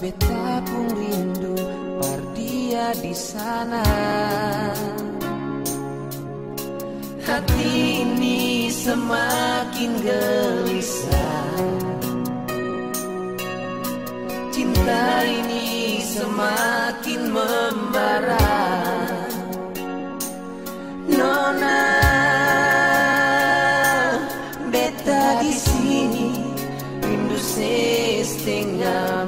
beta pun rindu par dia di sana. Hati ini semakin gelisah. Cinta ini semakin membara. Nona Beta di sini Rindu setengah